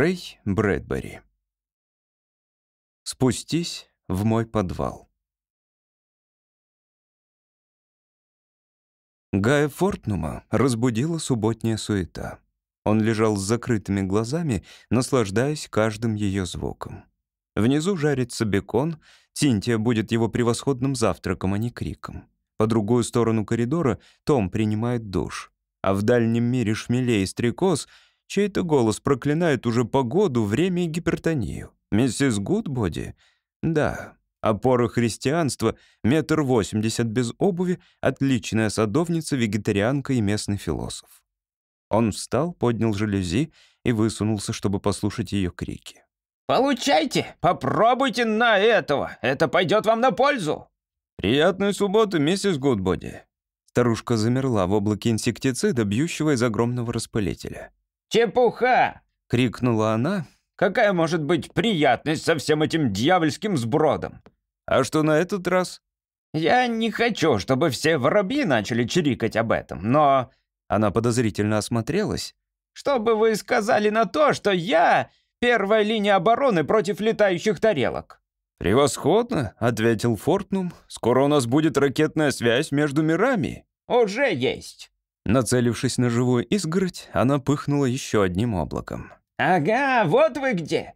Рэй Брэдбери. Спустись в мой подвал. Гая Фортнума разбудила субботняя суета. Он лежал с закрытыми глазами, наслаждаясь каждым ее звуком. Внизу жарится бекон, Тинтия будет его превосходным завтраком, а не криком. По другую сторону коридора Том принимает душ. А в дальнем мире шмелей и стрекоз — Чей-то голос проклинает уже погоду, время и гипертонию. Миссис Гудбоди? Да. Опора христианства, метр восемьдесят без обуви, отличная садовница, вегетарианка и местный философ. Он встал, поднял жалюзи и высунулся, чтобы послушать ее крики. «Получайте! Попробуйте на этого! Это пойдет вам на пользу!» «Приятной субботы, миссис Гудбоди!» Старушка замерла в облаке инсектицида, бьющего из огромного распылителя. «Чепуха!» — крикнула она. «Какая может быть приятность со всем этим дьявольским сбродом?» «А что на этот раз?» «Я не хочу, чтобы все воробьи начали чирикать об этом, но...» Она подозрительно осмотрелась. «Что бы вы сказали на то, что я первая линия обороны против летающих тарелок?» «Превосходно», — ответил Фортнум. «Скоро у нас будет ракетная связь между мирами». «Уже есть». Нацелившись на живую изгородь, она пыхнула еще одним облаком. «Ага, вот вы где!»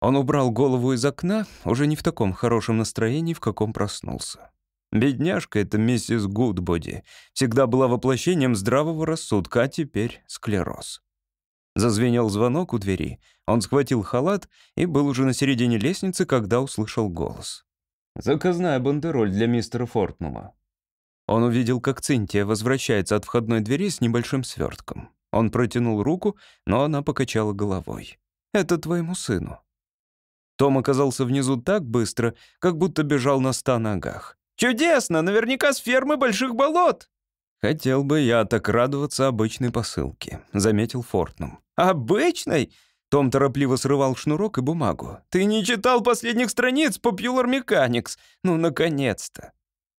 Он убрал голову из окна, уже не в таком хорошем настроении, в каком проснулся. Бедняжка эта миссис Гудбоди всегда была воплощением здравого рассудка, а теперь склероз. Зазвенел звонок у двери, он схватил халат и был уже на середине лестницы, когда услышал голос. «Заказная бандероль для мистера Фортнума». Он увидел, как Цинтия возвращается от входной двери с небольшим свертком. Он протянул руку, но она покачала головой. «Это твоему сыну». Том оказался внизу так быстро, как будто бежал на ста ногах. «Чудесно! Наверняка с фермы Больших Болот!» «Хотел бы я так радоваться обычной посылке», — заметил Фортнум. «Обычной?» Том торопливо срывал шнурок и бумагу. «Ты не читал последних страниц Popular Mechanics? Ну, наконец-то!»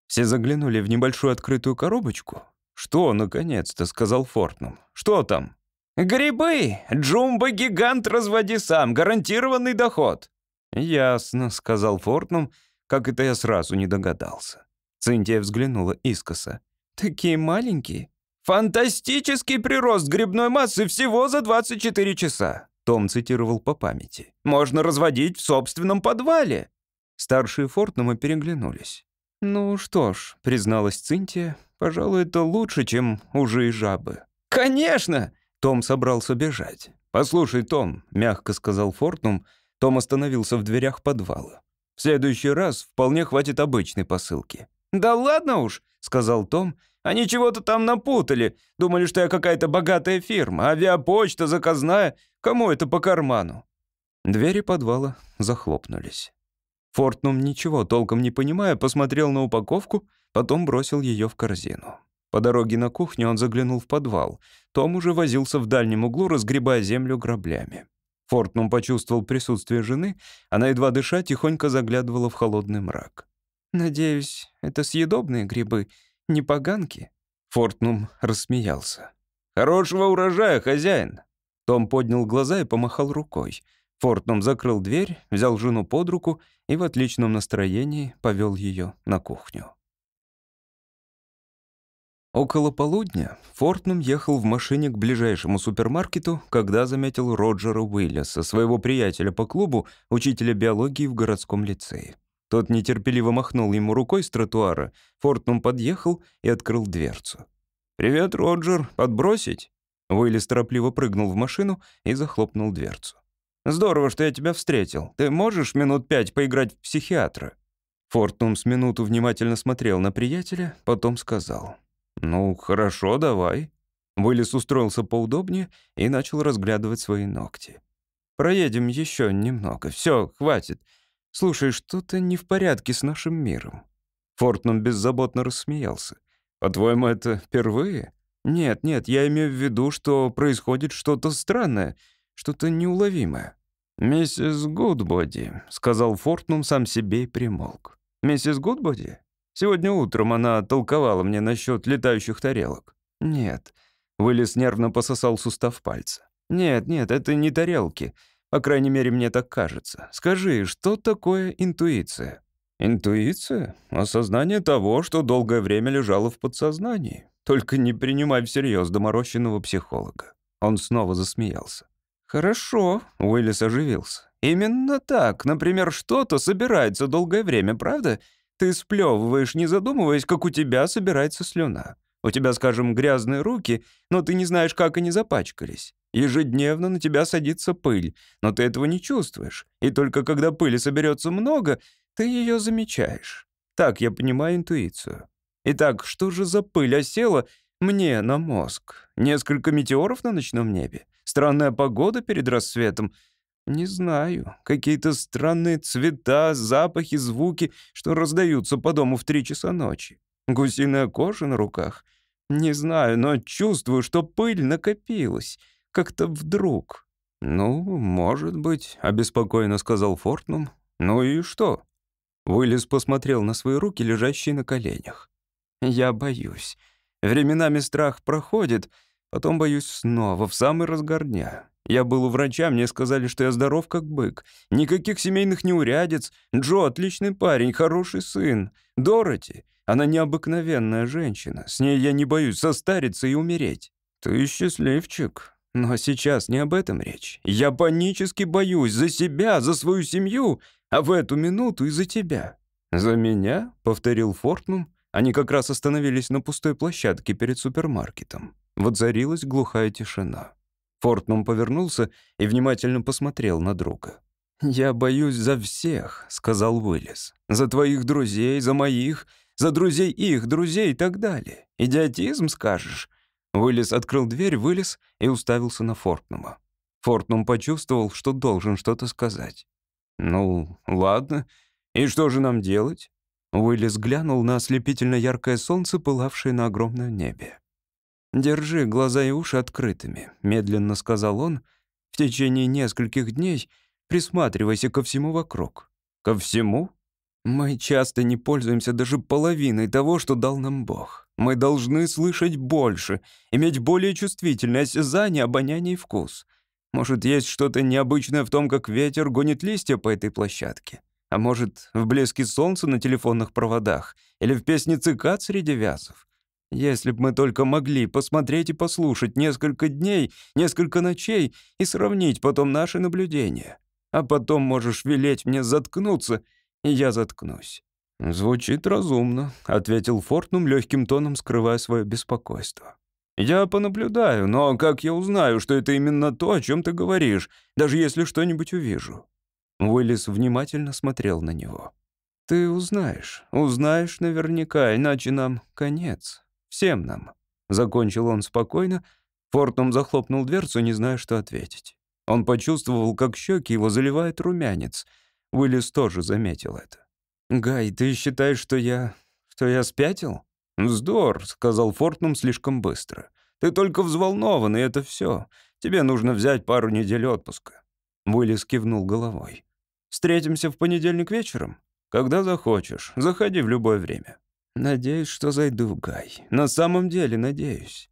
Все заглянули в небольшую открытую коробочку. «Что, наконец-то?» — сказал Фортнум. «Что там?» «Грибы! Джумбо-гигант разводи сам! Гарантированный доход!» «Ясно», — сказал Фортнум, как это я сразу не догадался. Цинтия взглянула искоса. «Такие маленькие?» «Фантастический прирост грибной массы всего за 24 часа!» Том цитировал по памяти. «Можно разводить в собственном подвале!» Старшие Фортнума переглянулись. «Ну что ж», — призналась Цинтия, — «пожалуй, это лучше, чем ужи и жабы». «Конечно!» — Том собрался бежать. «Послушай, Том», — мягко сказал Фортнум, Том остановился в дверях подвала. «В следующий раз вполне хватит обычной посылки». «Да ладно уж», — сказал Том, — «они чего-то там напутали. Думали, что я какая-то богатая фирма, авиапочта заказная. Кому это по карману?» Двери подвала захлопнулись. Фортнум, ничего толком не понимая, посмотрел на упаковку, потом бросил ее в корзину. По дороге на кухню он заглянул в подвал. Том уже возился в дальнем углу, разгребая землю граблями. Фортнум почувствовал присутствие жены, она, едва дыша, тихонько заглядывала в холодный мрак. «Надеюсь, это съедобные грибы, не поганки?» Фортнум рассмеялся. «Хорошего урожая, хозяин!» Том поднял глаза и помахал рукой. Фортнум закрыл дверь, взял жену под руку и в отличном настроении повел ее на кухню. Около полудня Фортнум ехал в машине к ближайшему супермаркету, когда заметил Роджера Уиллиса, своего приятеля по клубу, учителя биологии в городском лицее. Тот нетерпеливо махнул ему рукой с тротуара. Фортнум подъехал и открыл дверцу. «Привет, Роджер, подбросить?» Уиллис торопливо прыгнул в машину и захлопнул дверцу. Здорово, что я тебя встретил. Ты можешь минут пять поиграть в психиатра?» Фортнум с минуту внимательно смотрел на приятеля, потом сказал. «Ну, хорошо, давай». Уиллис устроился поудобнее и начал разглядывать свои ногти. «Проедем еще немного. Все, хватит. Слушай, что-то не в порядке с нашим миром». Фортнум беззаботно рассмеялся. «По-твоему, это впервые?» «Нет, нет, я имею в виду, что происходит что-то странное, что-то неуловимое». «Миссис Гудбоди», — сказал Фортнум сам себе и примолк. «Миссис Гудбоди? Сегодня утром она толковала мне насчет летающих тарелок». «Нет». Вылез нервно пососал сустав пальца. «Нет, нет, это не тарелки. По крайней мере, мне так кажется. Скажи, что такое интуиция?» «Интуиция? Осознание того, что долгое время лежало в подсознании. Только не принимай всерьез доморощенного психолога». Он снова засмеялся. «Хорошо», — Уиллис оживился. «Именно так. Например, что-то собирается долгое время, правда? Ты сплевываешь, не задумываясь, как у тебя собирается слюна. У тебя, скажем, грязные руки, но ты не знаешь, как они запачкались. Ежедневно на тебя садится пыль, но ты этого не чувствуешь. И только когда пыли соберется много, ты ее замечаешь. Так я понимаю интуицию. Итак, что же за пыль осела мне на мозг? Несколько метеоров на ночном небе? Странная погода перед рассветом? Не знаю. Какие-то странные цвета, запахи, звуки, что раздаются по дому в три часа ночи. Гусиная кожа на руках. Не знаю, но чувствую, что пыль накопилась. Как-то вдруг. «Ну, может быть», — обеспокоенно сказал Фортнум. «Ну и что?» Уиллис посмотрел на свои руки, лежащие на коленях. «Я боюсь. Временами страх проходит, потом боюсь снова, в самый разгар дня. Я был у врача, мне сказали, что я здоров как бык. Никаких семейных неурядиц. Джо — отличный парень, хороший сын. Дороти — она необыкновенная женщина. С ней я не боюсь состариться и умереть. Ты счастливчик. Но сейчас не об этом речь. Я панически боюсь за себя, за свою семью, а в эту минуту и за тебя. «За меня?» — повторил Фортнум. Они как раз остановились на пустой площадке перед супермаркетом. Воцарилась глухая тишина. Фортнум повернулся и внимательно посмотрел на друга. «Я боюсь за всех», — сказал Уиллис. «За твоих друзей, за моих, за друзей их, друзей и так далее. Идиотизм, скажешь?» Уиллис открыл дверь, вылез и уставился на Фортнума. Фортнум почувствовал, что должен что-то сказать. «Ну, ладно. И что же нам делать?» Уиллис глянул на ослепительно яркое солнце, пылавшее на огромном небе. «Держи глаза и уши открытыми», — медленно сказал он. «В течение нескольких дней присматривайся ко всему вокруг». «Ко всему?» «Мы часто не пользуемся даже половиной того, что дал нам Бог. Мы должны слышать больше, иметь более чувствительное осязание, обоняние и вкус. Может, есть что-то необычное в том, как ветер гонит листья по этой площадке? А может, в блеске солнца на телефонных проводах или в песне цикад среди вязов? Если б мы только могли посмотреть и послушать несколько дней, несколько ночей и сравнить потом наши наблюдения. А потом можешь велеть мне заткнуться, и я заткнусь». «Звучит разумно», — ответил Фортнум легким тоном, скрывая свое беспокойство. «Я понаблюдаю, но как я узнаю, что это именно то, о чем ты говоришь, даже если что-нибудь увижу?» Уиллис внимательно смотрел на него. «Ты узнаешь, узнаешь наверняка, иначе нам конец. Всем нам». Закончил он спокойно. Фортнум захлопнул дверцу, не зная, что ответить. Он почувствовал, как щеки его заливает румянец. Уиллис тоже заметил это. «Гай, ты считаешь, что я... что я спятил?» «Вздор», — сказал Фортнум слишком быстро. «Ты только взволнован, и это все. Тебе нужно взять пару недель отпуска». Уиллис кивнул головой. «Встретимся в понедельник вечером? Когда захочешь. Заходи в любое время». «Надеюсь, что зайду, Гай. На самом деле надеюсь».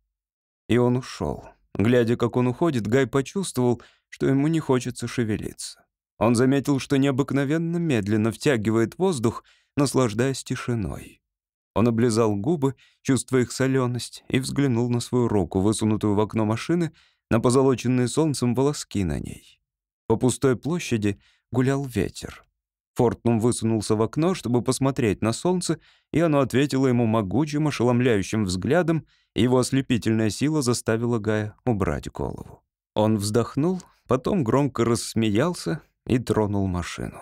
И он ушел. Глядя, как он уходит, Гай почувствовал, что ему не хочется шевелиться. Он заметил, что необыкновенно медленно втягивает воздух, наслаждаясь тишиной. Он облизал губы, чувствуя их соленость, и взглянул на свою руку, высунутую в окно машины, на позолоченные солнцем волоски на ней. По пустой площади гулял ветер. Фортнум высунулся в окно, чтобы посмотреть на солнце, и оно ответило ему могучим, ошеломляющим взглядом, и его ослепительная сила заставила Гая убрать голову. Он вздохнул, потом громко рассмеялся и тронул машину.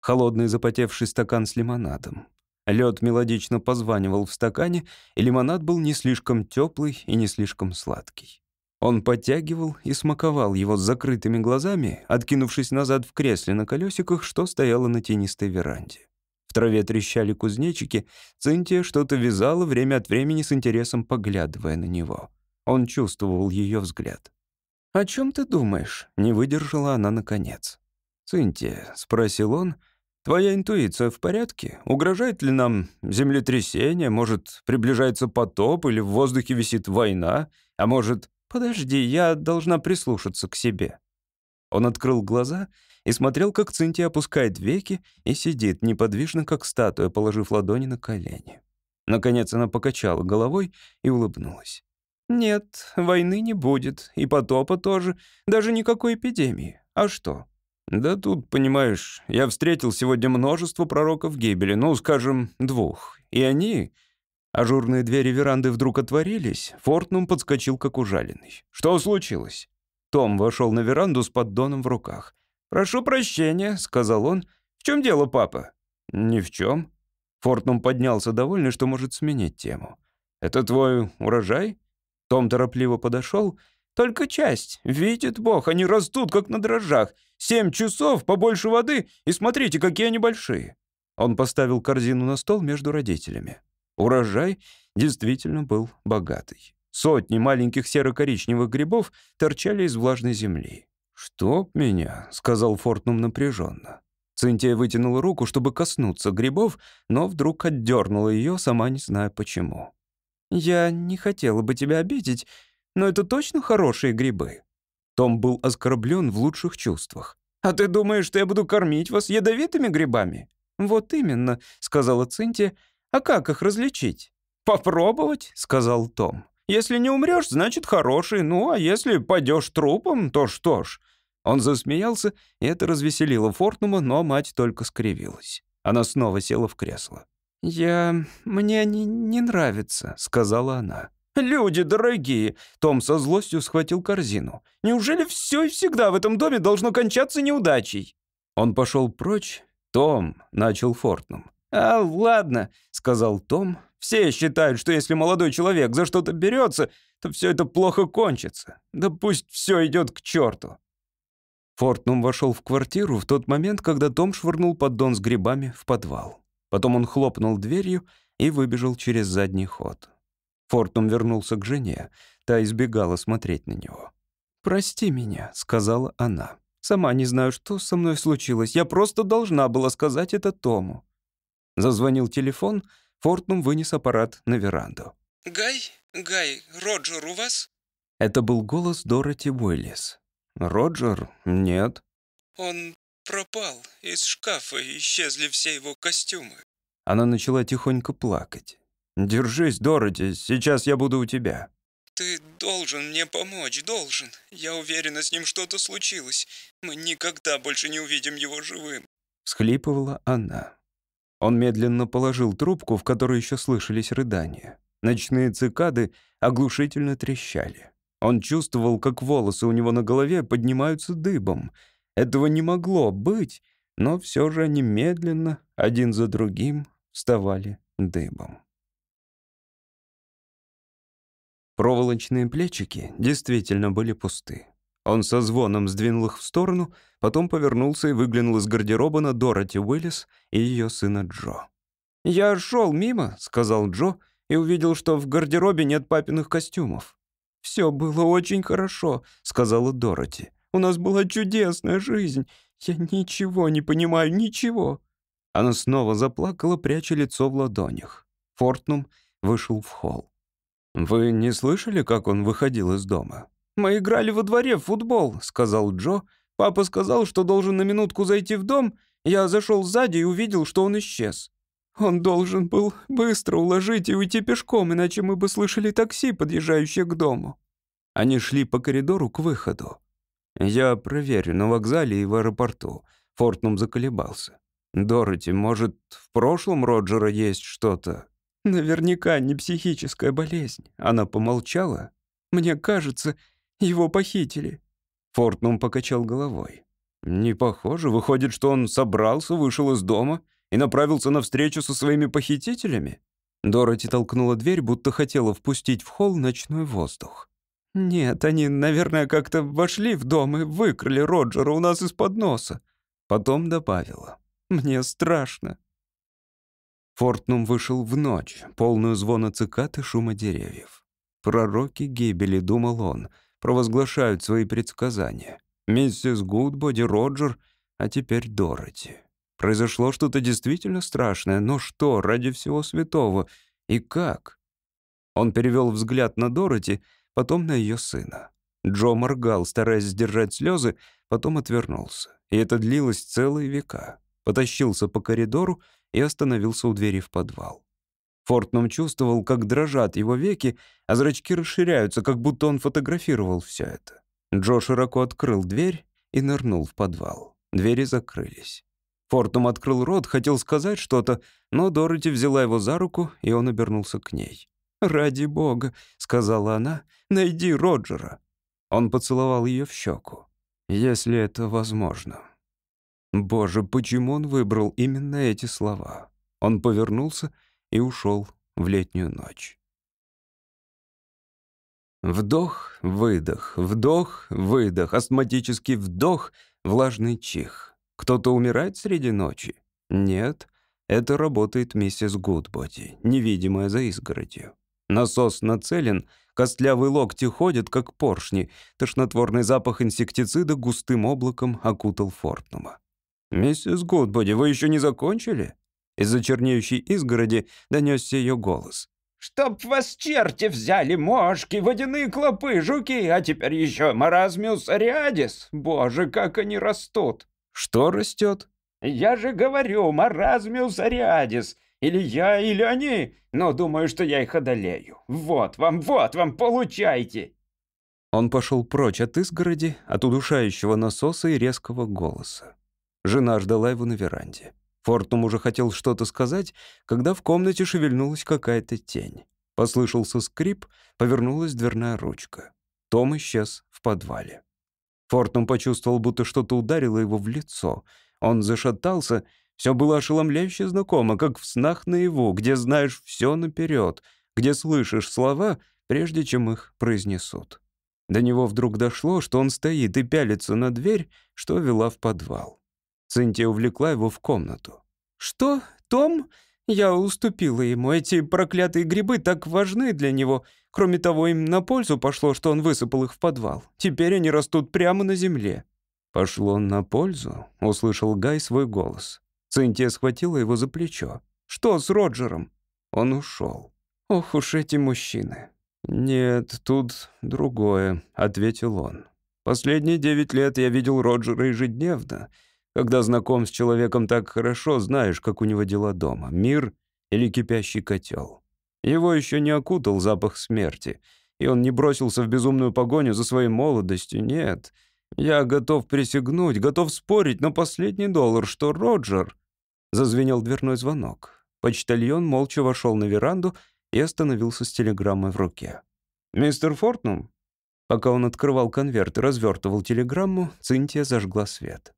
Холодный запотевший стакан с лимонадом. Лед мелодично позванивал в стакане, и лимонад был не слишком теплый и не слишком сладкий. Он подтягивал и смаковал его с закрытыми глазами, откинувшись назад в кресле на колесиках, что стояло на тенистой веранде. В траве трещали кузнечики, Цинтия что-то вязала время от времени с интересом поглядывая на него. Он чувствовал ее взгляд. «О чем ты думаешь?» — не выдержала она наконец. «Цинтия», — спросил он, — «твоя интуиция в порядке? Угрожает ли нам землетрясение? Может, приближается потоп или в воздухе висит война? А может...» «Подожди, я должна прислушаться к себе». Он открыл глаза и смотрел, как Цинтия опускает веки и сидит неподвижно, как статуя, положив ладони на колени. Наконец она покачала головой и улыбнулась. «Нет, войны не будет, и потопа тоже, даже никакой эпидемии. А что?» «Да тут, понимаешь, я встретил сегодня множество пророков гибели, ну, скажем, двух. И они...» Ажурные двери веранды вдруг отворились, Фортнум подскочил, как ужаленный. «Что случилось?» Том вошел на веранду с поддоном в руках. «Прошу прощения», — сказал он. «В чем дело, папа?» «Ни в чем». Фортнум поднялся, довольный, что может сменить тему. «Это твой урожай?» Том торопливо подошел. «Только часть. Видит Бог, они растут, как на дрожжах. Семь часов, побольше воды, и смотрите, какие они большие». Он поставил корзину на стол между родителями. Урожай действительно был богатый. Сотни маленьких серо-коричневых грибов торчали из влажной земли. «Чтоб меня», — сказал Фортнум напряженно. Цинтия вытянула руку, чтобы коснуться грибов, но вдруг отдернула ее, сама не зная почему. «Я не хотела бы тебя обидеть, но это точно хорошие грибы?» Том был оскорблен в лучших чувствах. «А ты думаешь, что я буду кормить вас ядовитыми грибами?» «Вот именно», — сказала Цинтия. «А как их различить?» «Попробовать», — сказал Том. Если не умрешь, значит хороший. Ну, а если пойдешь трупом, то что ж». Он засмеялся, и это развеселило Фортнума, но мать только скривилась. Она снова села в кресло. «Я... мне не, не нравится», — сказала она. «Люди дорогие!» — Том со злостью схватил корзину. «Неужели все и всегда в этом доме должно кончаться неудачей?» Он пошел прочь. «Том», — начал Фортнум. «А, ладно», — сказал Том, все считают, что если молодой человек за что-то берется, то все это плохо кончится. Да пусть все идет к черту. Фортнум вошел в квартиру в тот момент, когда Том швырнул поддон с грибами в подвал. Потом он хлопнул дверью и выбежал через задний ход. Фортнум вернулся к жене. Та избегала смотреть на него. «Прости меня», — сказала она. «Сама не знаю, что со мной случилось. Я просто должна была сказать это Тому». Зазвонил телефон — Фортнум вынес аппарат на веранду. «Гай? Гай, Роджер у вас?» Это был голос Дороти Уиллис. «Роджер? Нет». «Он пропал. Из шкафа исчезли все его костюмы». Она начала тихонько плакать. «Держись, Дороти, сейчас я буду у тебя». «Ты должен мне помочь, должен. Я уверена, с ним что-то случилось. Мы никогда больше не увидим его живым». Всхлипывала она. Он медленно положил трубку, в которой еще слышались рыдания. Ночные цикады оглушительно трещали. Он чувствовал, как волосы у него на голове поднимаются дыбом. Этого не могло быть, но все же они медленно, один за другим, вставали дыбом. Проволочные плечики действительно были пусты. Он со звоном сдвинул их в сторону, потом повернулся и выглянул из гардероба на Дороти Уиллис и ее сына Джо. «Я шел мимо», — сказал Джо, и увидел, что в гардеробе нет папиных костюмов. «Все было очень хорошо», — сказала Дороти. «У нас была чудесная жизнь. Я ничего не понимаю, ничего». Она снова заплакала, пряча лицо в ладонях. Фортнум вышел в холл. «Вы не слышали, как он выходил из дома?» «Мы играли во дворе в футбол», — сказал Джо. «Папа сказал, что должен на минутку зайти в дом. Я зашел сзади и увидел, что он исчез. Он должен был быстро уложить и уйти пешком, иначе мы бы слышали такси, подъезжающее к дому». Они шли по коридору к выходу. «Я проверю на вокзале и в аэропорту». Фортнум заколебался. «Дороти, может, в прошлом Роджера есть что-то?» «Наверняка не психическая болезнь». Она помолчала. «Мне кажется, его похитили». Фортнум покачал головой. «Не похоже. Выходит, что он собрался, вышел из дома и направился на встречу со своими похитителями?» Дороти толкнула дверь, будто хотела впустить в холл ночной воздух. «Нет, они, наверное, как-то вошли в дом и выкрали Роджера у нас из-под носа». Потом добавила. «Мне страшно». Фортнум вышел в ночь, полную звона цикад и шума деревьев. «Пророки гибели», — думал он, — провозглашают свои предсказания. Миссис Гудбоди, Роджер, а теперь Дороти. Произошло что-то действительно страшное, но что, ради всего святого, и как? Он перевел взгляд на Дороти, потом на ее сына. Джо моргал, стараясь сдержать слезы, потом отвернулся. И это длилось целые века. Потащился по коридору и остановился у двери в подвал. Фортнум чувствовал, как дрожат его веки, а зрачки расширяются, как будто он фотографировал все это. Джо широко открыл дверь и нырнул в подвал. Двери закрылись. Фортнум открыл рот, хотел сказать что-то, но Дороти взяла его за руку, и он обернулся к ней. «Ради бога», — сказала она, — «найди Роджера». Он поцеловал ее в щеку. «Если это возможно». Боже, почему он выбрал именно эти слова? Он повернулся и ушел в летнюю ночь. Вдох, выдох, вдох, выдох, астматический вдох, влажный чих. Кто-то умирает среди ночи? Нет, это работает миссис Гудбоди, невидимая за изгородью. Насос нацелен, костлявые локти ходят, как поршни, тошнотворный запах инсектицида густым облаком окутал Фортнума. «Миссис Гудбоди, вы еще не закончили?» Из-за чернеющей изгороди донесся ее голос. «Чтоб вас черти взяли, мошки, водяные клопы, жуки, а теперь еще маразмиус ариадис. Боже, как они растут!» «Что растет?» «Я же говорю, маразмиус ариадис. Или я, или они. Но думаю, что я их одолею. Вот вам, вот вам, получайте!» Он пошел прочь от изгороди, от удушающего насоса и резкого голоса. Жена ждала его на веранде. Фортум уже хотел что-то сказать, когда в комнате шевельнулась какая-то тень. Послышался скрип, повернулась дверная ручка. Том исчез в подвале. Фортум почувствовал, будто что-то ударило его в лицо. Он зашатался. Все было ошеломляюще знакомо, как в снах наяву, где знаешь все наперед, где слышишь слова, прежде чем их произнесут. До него вдруг дошло, что он стоит и пялится на дверь, что вела в подвал. Цинтия увлекла его в комнату. «Что, Том?» Я уступила ему. Эти проклятые грибы так важны для него. Кроме того, им на пользу пошло, что он высыпал их в подвал. Теперь они растут прямо на земле. «Пошло на пользу?» — услышал Гай свой голос. Цинтия схватила его за плечо. «Что с Роджером?» Он ушел. «Ох уж эти мужчины!» «Нет, тут другое», — ответил он. «Последние девять лет я видел Роджера ежедневно. Когда знаком с человеком так хорошо, знаешь, как у него дела дома. Мир или кипящий котел. Его еще не окутал запах смерти, и он не бросился в безумную погоню за своей молодостью, нет. Я готов присягнуть, готов спорить на последний доллар, что Роджер... Зазвенел дверной звонок. Почтальон молча вошел на веранду и остановился с телеграммой в руке. «Мистер Фортнум?» Пока он открывал конверт и развертывал телеграмму, Цинтия зажгла свет.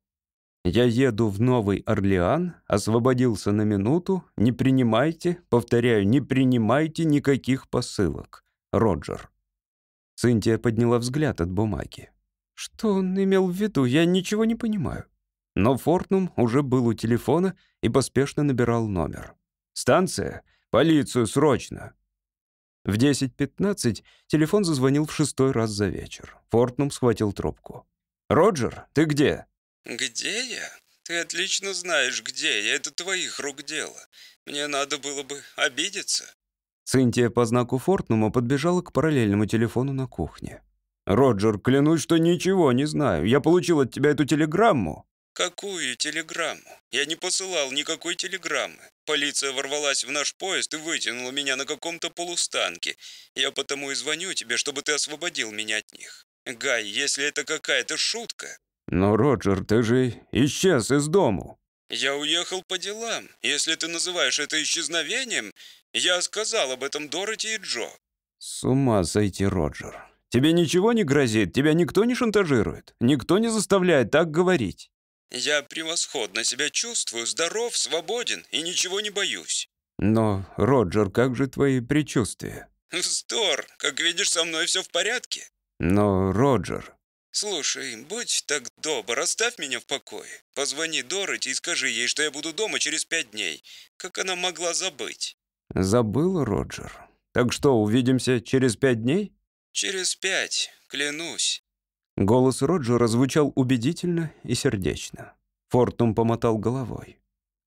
Я еду в Новый Орлеан, освободился на минуту. Не принимайте, повторяю, не принимайте никаких посылок. Роджер. Цинтия подняла взгляд от бумаги. Что он имел в виду? Я ничего не понимаю. Но Фортнум уже был у телефона и поспешно набирал номер. «Станция? Полицию, срочно!» В 10.15 телефон зазвонил в шестой раз за вечер. Фортнум схватил трубку. «Роджер, ты где?» «Где я? Ты отлично знаешь, где я. Это твоих рук дело. Мне надо было бы обидеться». Цинтия по знаку Фортнума подбежала к параллельному телефону на кухне. «Роджер, клянусь, что ничего не знаю. Я получил от тебя эту телеграмму». «Какую телеграмму? Я не посылал никакой телеграммы. Полиция ворвалась в наш поезд и вытянула меня на каком-то полустанке. Я потому и звоню тебе, чтобы ты освободил меня от них. Гай, если это какая-то шутка, «Но, Роджер, ты же исчез из дому». «Я уехал по делам. Если ты называешь это исчезновением, я сказал об этом Дороти и Джо». «С ума сойти, Роджер. Тебе ничего не грозит? Тебя никто не шантажирует? Никто не заставляет так говорить?» «Я превосходно себя чувствую, здоров, свободен и ничего не боюсь». «Но, Роджер, как же твои предчувствия?» «Вздор. Как видишь, со мной все в порядке». «Но, Роджер...» «Слушай, будь так добр, оставь меня в покое. Позвони Дороти и скажи ей, что я буду дома через пять дней. Как она могла забыть?» «Забыла, Роджер. Так что, увидимся через пять дней?» Через пять, клянусь». Голос Роджера звучал убедительно и сердечно. Фортнум помотал головой.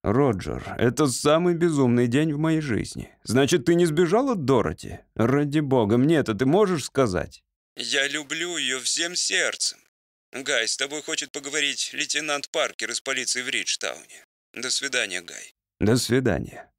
«Роджер, это самый безумный день в моей жизни. Значит, ты не сбежал от Дороти? Ради бога, мне это ты можешь сказать?» «Я люблю ее всем сердцем. Гай, с тобой хочет поговорить лейтенант Паркер из полиции в Риджтауне. До свидания, Гай». «До свидания».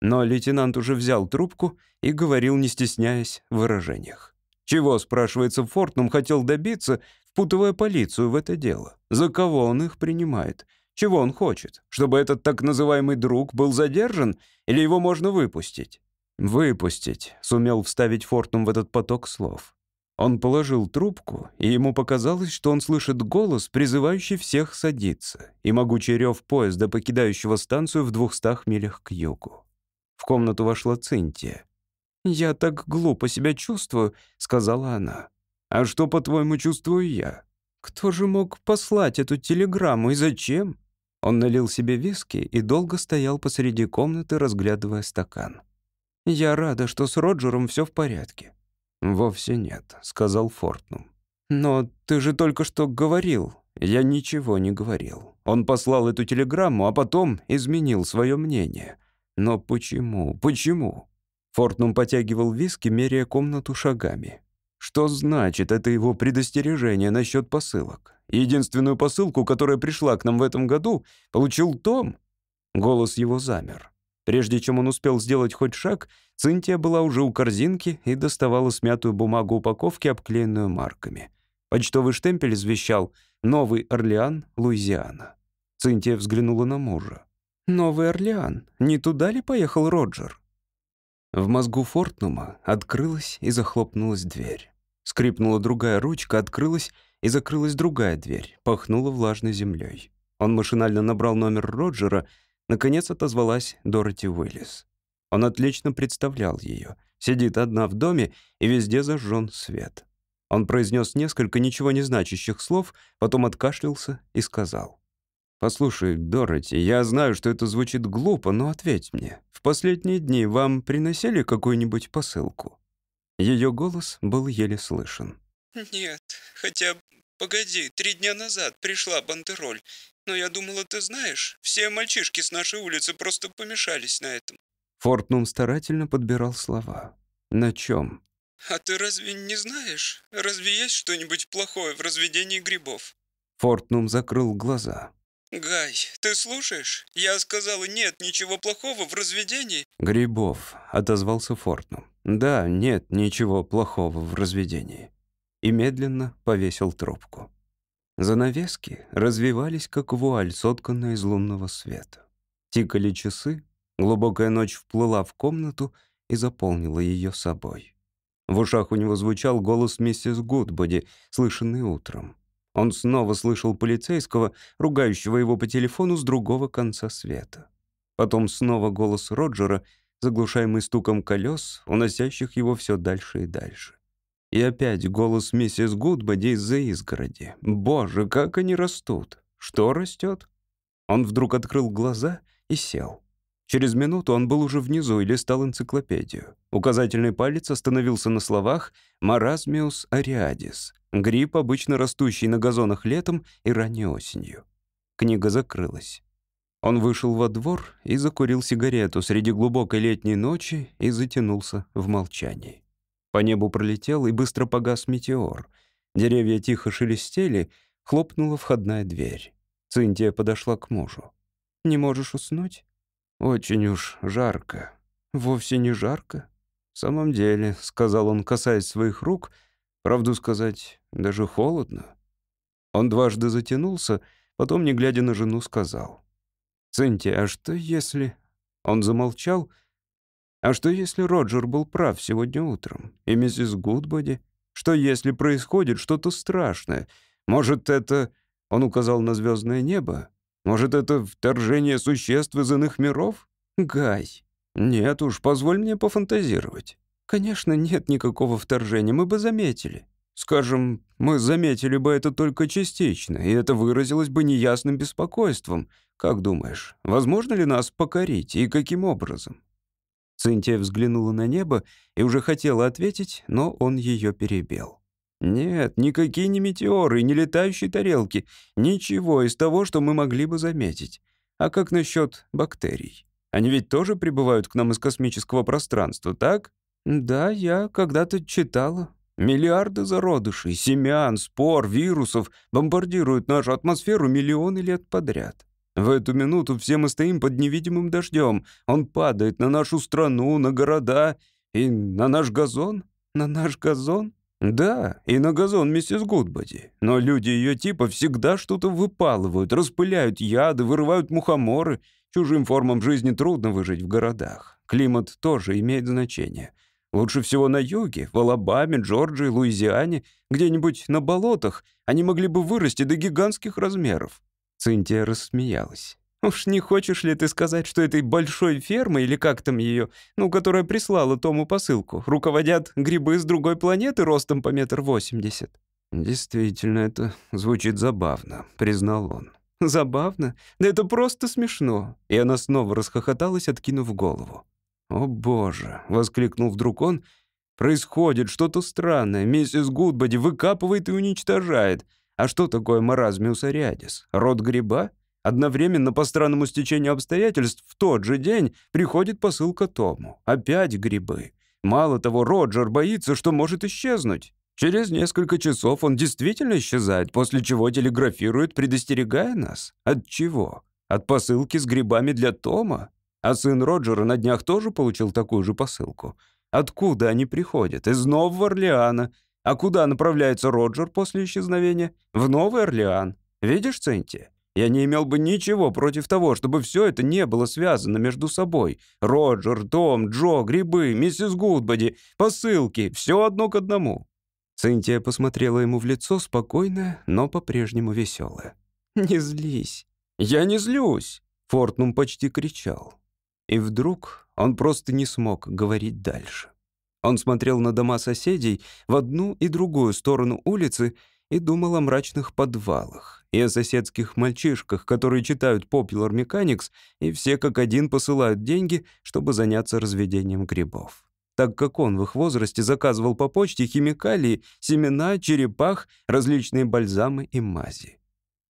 Но лейтенант уже взял трубку и говорил, не стесняясь в выражениях. Чего, спрашивается, Фортнум хотел добиться, впутывая полицию в это дело? За кого он их принимает? Чего он хочет? Чтобы этот так называемый друг был задержан или его можно выпустить? «Выпустить», — сумел вставить Фортнум в этот поток слов. Он положил трубку, и ему показалось, что он слышит голос, призывающий всех садиться, и могучий рев поезда, покидающего станцию в двухстах милях к югу. В комнату вошла Цинтия. «Я так глупо себя чувствую», — сказала она. «А что, по-твоему, чувствую я? Кто же мог послать эту телеграмму и зачем?» Он налил себе виски и долго стоял посреди комнаты, разглядывая стакан. «Я рада, что с Роджером все в порядке». «Вовсе нет», — сказал Фортнум. «Но ты же только что говорил». «Я ничего не говорил. Он послал эту телеграмму, а потом изменил свое мнение. Но почему? Почему?» Фортнум потягивал виски, меряя комнату шагами. Что значит это его предостережение насчет посылок? Единственную посылку, которая пришла к нам в этом году, получил Том. Голос его замер. Прежде чем он успел сделать хоть шаг, Цинтия была уже у корзинки и доставала смятую бумагу упаковки, обклеенную марками. Почтовый штемпель извещал «Новый Орлеан, Луизиана». Цинтия взглянула на мужа. «Новый Орлеан. Не туда ли поехал Роджер?» В мозгу Фортнума открылась и захлопнулась дверь. Скрипнула другая ручка, открылась и закрылась другая дверь, пахнула влажной землей. Он машинально набрал номер Роджера — Наконец отозвалась Дороти Уиллис. Он отлично представлял ее. Сидит одна в доме, и везде зажжен свет. Он произнес несколько ничего не значащих слов, потом откашлялся и сказал. «Послушай, Дороти, я знаю, что это звучит глупо, но ответь мне. В последние дни вам приносили какую-нибудь посылку?» Ее голос был еле слышен. «Нет, хотя, погоди, три дня назад пришла бандероль. Но я думала, ты знаешь, все мальчишки с нашей улицы просто помешались на этом. Фортнум старательно подбирал слова. На чем? А ты разве не знаешь? Разве есть что-нибудь плохое в разведении грибов? Фортнум закрыл глаза. Гай, ты слушаешь? Я сказала, нет ничего плохого в разведении. Грибов, отозвался Фортнум. Да, нет ничего плохого в разведении. И медленно повесил трубку. Занавески развивались, как вуаль, сотканная из лунного света. Тикали часы, глубокая ночь вплыла в комнату и заполнила ее собой. В ушах у него звучал голос миссис Гудбоди, слышанный утром. Он снова слышал полицейского, ругающего его по телефону с другого конца света. Потом снова голос Роджера, заглушаемый стуком колес, уносящих его все дальше и дальше. И опять голос миссис Гудбоди из-за изгороди. «Боже, как они растут! Что растет?» Он вдруг открыл глаза и сел. Через минуту он был уже внизу и листал энциклопедию. Указательный палец остановился на словах «Маразмиус ариадис» — гриб, обычно растущий на газонах летом и ранней осенью. Книга закрылась. Он вышел во двор и закурил сигарету среди глубокой летней ночи и затянулся в молчании. По небу пролетел и быстро погас метеор. Деревья тихо шелестели, хлопнула входная дверь. Цинтия подошла к мужу. «Не можешь уснуть?» «Очень уж жарко». «Вовсе не жарко». «В самом деле», — сказал он, касаясь своих рук, «правду сказать, даже холодно». Он дважды затянулся, потом, не глядя на жену, сказал. «Цинтия, а что если...» Он замолчал, — а что если Роджер был прав сегодня утром? И миссис Гудбоди? Что если происходит что-то страшное? Может, это... Он указал на звездное небо. Может, это вторжение существ из иных миров? Гай. Нет уж, позволь мне пофантазировать. Конечно, нет никакого вторжения, мы бы заметили. Скажем, мы заметили бы это только частично, и это выразилось бы неясным беспокойством. Как думаешь, возможно ли нас покорить и каким образом? Цинтия взглянула на небо и уже хотела ответить, но он ее перебил. «Нет, никакие не метеоры, не летающие тарелки. Ничего из того, что мы могли бы заметить. А как насчет бактерий? Они ведь тоже прибывают к нам из космического пространства, так?» «Да, я когда-то читала. Миллиарды зародышей, семян, спор, вирусов бомбардируют нашу атмосферу миллионы лет подряд. В эту минуту все мы стоим под невидимым дождем. Он падает на нашу страну, на города и на наш газон. На наш газон? Да, и на газон миссис Гудбоди. Но люди ее типа всегда что-то выпалывают, распыляют яды, вырывают мухоморы. Чужим формам жизни трудно выжить в городах. Климат тоже имеет значение. Лучше всего на юге, в Алабаме, Джорджии, Луизиане, где-нибудь на болотах. Они могли бы вырасти до гигантских размеров. Цинтия рассмеялась. «Уж не хочешь ли ты сказать, что этой большой фермой, или как там ее, ну, которая прислала Тому посылку, руководят грибы с другой планеты ростом по метр восемьдесят?» «Действительно, это звучит забавно», — признал он. «Забавно? Да это просто смешно!» И она снова расхохоталась, откинув голову. «О боже!» — воскликнул вдруг он. «Происходит что-то странное. Миссис Гудбоди выкапывает и уничтожает. А что такое маразмиус ариадис? Род гриба? Одновременно по странному стечению обстоятельств в тот же день приходит посылка Тому. Опять грибы. Мало того, Роджер боится, что может исчезнуть. Через несколько часов он действительно исчезает, после чего телеграфирует, предостерегая нас. От чего? От посылки с грибами для Тома? А сын Роджера на днях тоже получил такую же посылку. Откуда они приходят? Из Нового Орлеана. А куда направляется Роджер после исчезновения? В Новый Орлеан. Видишь, Центи? Я не имел бы ничего против того, чтобы все это не было связано между собой. Роджер, Том, Джо, грибы, миссис Гудбоди, посылки — все одно к одному». Цинтия посмотрела ему в лицо, спокойное, но по-прежнему веселое. «Не злись». «Я не злюсь!» — Фортнум почти кричал. И вдруг он просто не смог говорить дальше. Он смотрел на дома соседей в одну и другую сторону улицы и думал о мрачных подвалах и о соседских мальчишках, которые читают Popular Mechanics и все как один посылают деньги, чтобы заняться разведением грибов. Так как он в их возрасте заказывал по почте химикалии, семена, черепах, различные бальзамы и мази.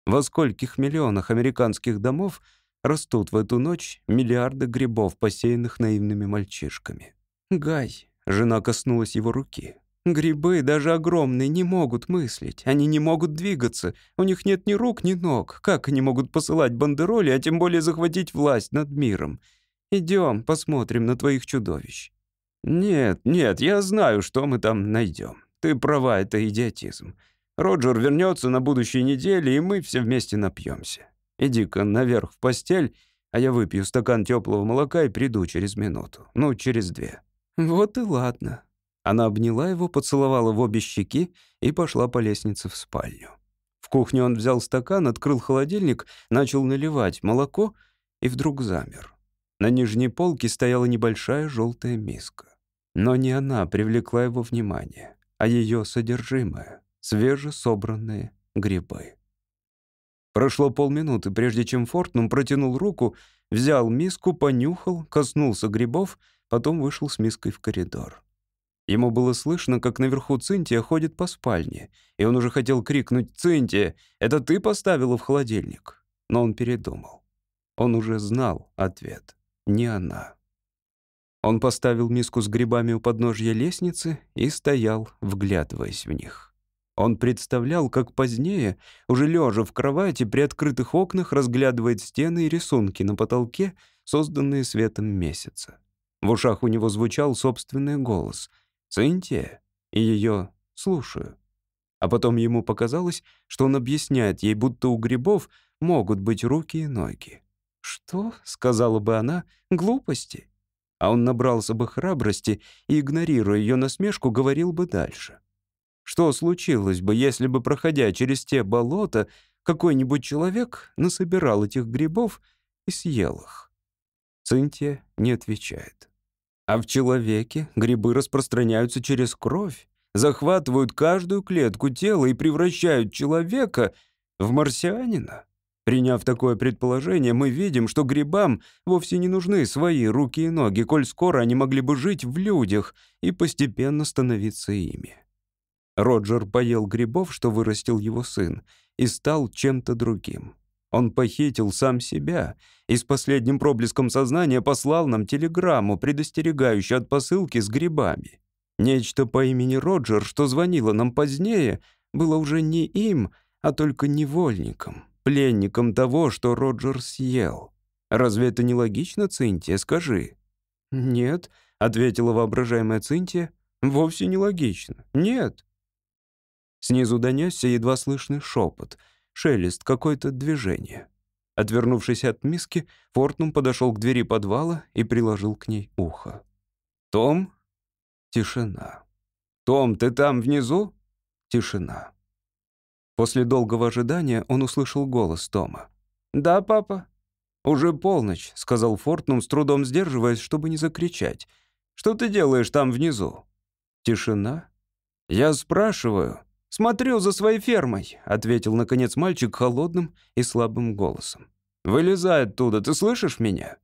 Во скольких миллионах американских домов растут в эту ночь миллиарды грибов, посеянных наивными мальчишками. «Гай», — жена коснулась его руки, Грибы, даже огромные, не могут мыслить. Они не могут двигаться. У них нет ни рук, ни ног. Как они могут посылать бандероли, а тем более захватить власть над миром? Идем, посмотрим на твоих чудовищ. Нет, нет, я знаю, что мы там найдем. Ты права, это идиотизм. Роджер вернется на будущей неделе, и мы все вместе напьемся. Иди-ка наверх в постель, а я выпью стакан теплого молока и приду через минуту. Ну, через две. Вот и ладно. Она обняла его, поцеловала в обе щеки и пошла по лестнице в спальню. В кухне он взял стакан, открыл холодильник, начал наливать молоко и вдруг замер. На нижней полке стояла небольшая желтая миска. Но не она привлекла его внимание, а ее содержимое — свежесобранные грибы. Прошло полминуты, прежде чем Фортнум протянул руку, взял миску, понюхал, коснулся грибов, потом вышел с миской в коридор. Ему было слышно, как наверху Цинтия ходит по спальне, и он уже хотел крикнуть «Цинтия, это ты поставила в холодильник?» Но он передумал. Он уже знал ответ. Не она. Он поставил миску с грибами у подножья лестницы и стоял, вглядываясь в них. Он представлял, как позднее, уже лежа в кровати, при открытых окнах разглядывает стены и рисунки на потолке, созданные светом месяца. В ушах у него звучал собственный голос — Цинтия, и ее слушаю. А потом ему показалось, что он объясняет ей, будто у грибов могут быть руки и ноги. «Что?» — сказала бы она. «Глупости». А он набрался бы храбрости и, игнорируя ее насмешку, говорил бы дальше. Что случилось бы, если бы, проходя через те болота, какой-нибудь человек насобирал этих грибов и съел их? Цинтия не отвечает. А в человеке грибы распространяются через кровь, захватывают каждую клетку тела и превращают человека в марсианина. Приняв такое предположение, мы видим, что грибам вовсе не нужны свои руки и ноги, коль скоро они могли бы жить в людях и постепенно становиться ими. Роджер поел грибов, что вырастил его сын, и стал чем-то другим. Он похитил сам себя и с последним проблеском сознания послал нам телеграмму, предостерегающую от посылки с грибами. Нечто по имени Роджер, что звонило нам позднее, было уже не им, а только невольником, пленником того, что Роджер съел. Разве это не логично, Цинтия, скажи? «Нет», — ответила воображаемая Цинтия, — «вовсе не логично. Нет». Снизу донесся едва слышный шепот, шелест, какое-то движение. Отвернувшись от миски, Фортнум подошел к двери подвала и приложил к ней ухо. «Том?» Тишина. «Том, ты там внизу?» Тишина. После долгого ожидания он услышал голос Тома. «Да, папа?» «Уже полночь», — сказал Фортнум, с трудом сдерживаясь, чтобы не закричать. «Что ты делаешь там внизу?» Тишина. «Я спрашиваю». «Смотрю за своей фермой», — ответил, наконец, мальчик холодным и слабым голосом. «Вылезай оттуда, ты слышишь меня?»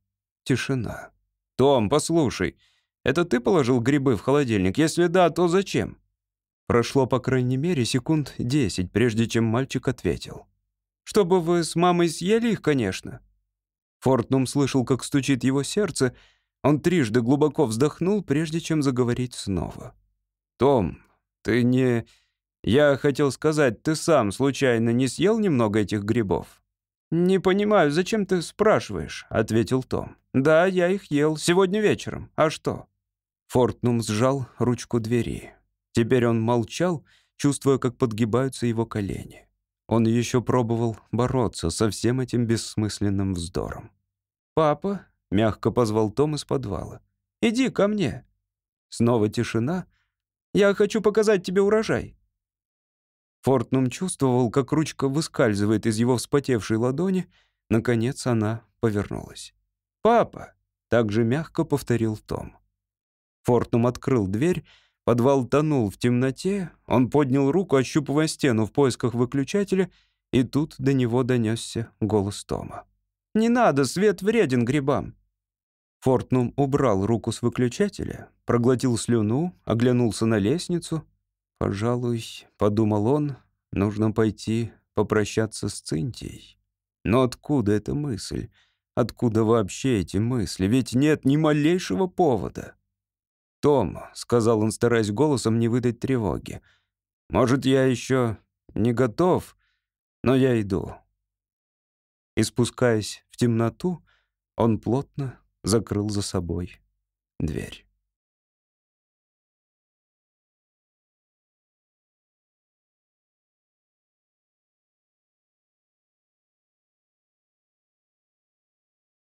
Тишина. «Том, послушай, это ты положил грибы в холодильник? Если да, то зачем?» Прошло, по крайней мере, секунд десять, прежде чем мальчик ответил. «Чтобы вы с мамой съели их, конечно». Фортнум слышал, как стучит его сердце. Он трижды глубоко вздохнул, прежде чем заговорить снова. «Том, ты не...» «Я хотел сказать, ты сам случайно не съел немного этих грибов?» «Не понимаю, зачем ты спрашиваешь?» — ответил Том. «Да, я их ел. Сегодня вечером. А что?» Фортнум сжал ручку двери. Теперь он молчал, чувствуя, как подгибаются его колени. Он еще пробовал бороться со всем этим бессмысленным вздором. «Папа», — мягко позвал Том из подвала, — «иди ко мне». Снова тишина. «Я хочу показать тебе урожай». Фортнум чувствовал, как ручка выскальзывает из его вспотевшей ладони. Наконец она повернулась. «Папа!» — также мягко повторил Том. Фортнум открыл дверь, подвал тонул в темноте, он поднял руку, ощупывая стену в поисках выключателя, и тут до него донесся голос Тома. «Не надо, свет вреден грибам!» Фортнум убрал руку с выключателя, проглотил слюну, оглянулся на лестницу — «Пожалуй, — подумал он, — нужно пойти попрощаться с Цинтией. Но откуда эта мысль? Откуда вообще эти мысли? Ведь нет ни малейшего повода». «Том», — сказал он, стараясь голосом не выдать тревоги, — «может, я еще не готов, но я иду». И спускаясь в темноту, он плотно закрыл за собой дверь.